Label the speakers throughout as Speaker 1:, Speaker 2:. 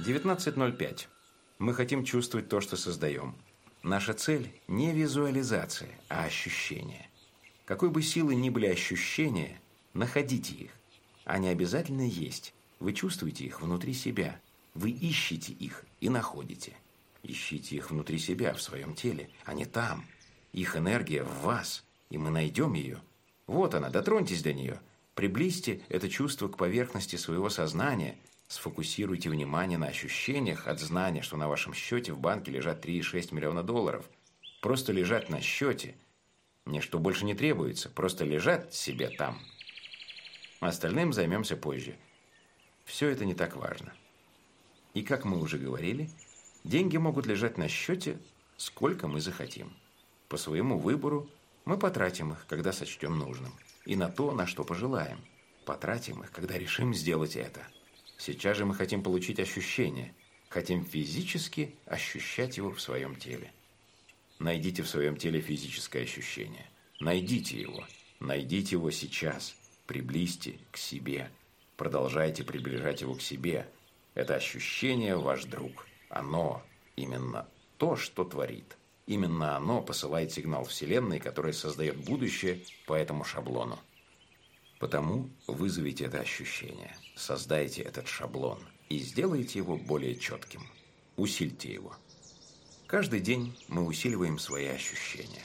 Speaker 1: 19.05. Мы хотим чувствовать то, что создаем. Наша цель – не визуализация, а ощущение. Какой бы силы ни были ощущения, находите их. Они обязательно есть. Вы чувствуете их внутри себя. Вы ищете их и находите. Ищите их внутри себя, в своем теле, а не там. Их энергия в вас, и мы найдем ее. Вот она, дотроньтесь до нее. Приблизьте это чувство к поверхности своего сознания – Сфокусируйте внимание на ощущениях от знания, что на вашем счете в банке лежат 3,6 миллиона долларов. Просто лежать на счете. Ничто больше не требуется, просто лежат себе там. Остальным займемся позже. Все это не так важно. И как мы уже говорили, деньги могут лежать на счете, сколько мы захотим. По своему выбору мы потратим их, когда сочтем нужным. И на то, на что пожелаем. Потратим их, когда решим сделать это. Сейчас же мы хотим получить ощущение, хотим физически ощущать его в своем теле. Найдите в своем теле физическое ощущение. Найдите его. Найдите его сейчас. Приблизьте к себе. Продолжайте приближать его к себе. Это ощущение ваш друг. Оно именно то, что творит. Именно оно посылает сигнал Вселенной, который создает будущее по этому шаблону. Потому вызовите это ощущение, создайте этот шаблон и сделайте его более четким. Усильте его. Каждый день мы усиливаем свои ощущения.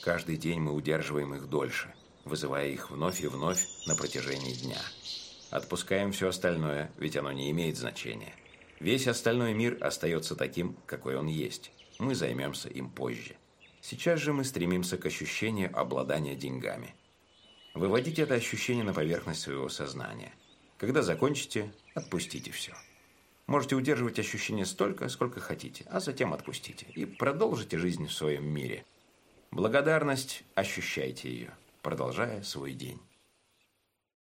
Speaker 1: Каждый день мы удерживаем их дольше, вызывая их вновь и вновь на протяжении дня. Отпускаем все остальное, ведь оно не имеет значения. Весь остальной мир остается таким, какой он есть. Мы займемся им позже. Сейчас же мы стремимся к ощущению обладания деньгами – Выводите это ощущение на поверхность своего сознания. Когда закончите, отпустите все. Можете удерживать ощущение столько, сколько хотите, а затем отпустите. И продолжите жизнь в своем мире. Благодарность, ощущайте ее, продолжая свой день.